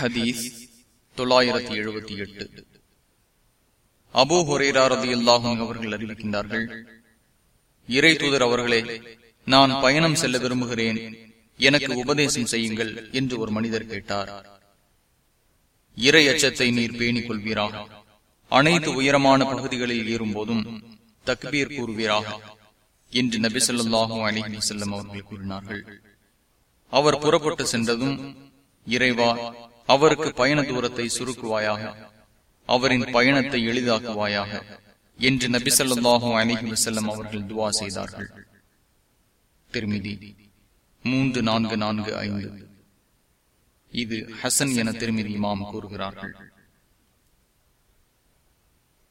ஹதீஸ் தொள்ளாயிரத்தி எழுபத்தி எட்டு. அபோ ஹொரேராரதி அல்லாஹும் அவர்கள் அறிவிக்கின்றார்கள் இறை தூதர் அவர்களே நான் பயணம் செல்ல விரும்புகிறேன். எனக்கு உபதேசம் செய்யுங்கள் என்று ஒரு மனிதர் கேட்டார். இறை அச்சத்தை நீர் பேணிக் கொள்வீராக. அனைத்து உயரமான பகுதிகளில் ஏறும்போதும் தக்பீர் கூறுவீராக என்று நபி சொல்லாஹும் அலிஹி செல்லம் அவர்கள் கூறினார்கள். அவர் புறப்பட்டு சென்றதும் இறைவா அவருக்கு பயண தூரத்தை சுருக்குவாயாக அவரின் பயணத்தை எளிதாக்குவாயாக என்று நபி சொல்லாஹும் அலிஹி வசல்லம் அவர்கள் துவா செய்தார்கள். திருமிதி மூன்று நான்கு நான்கு ஐந்து. இது ஹசன் என திருமதி இமாம் கூறுகிறார்கள்.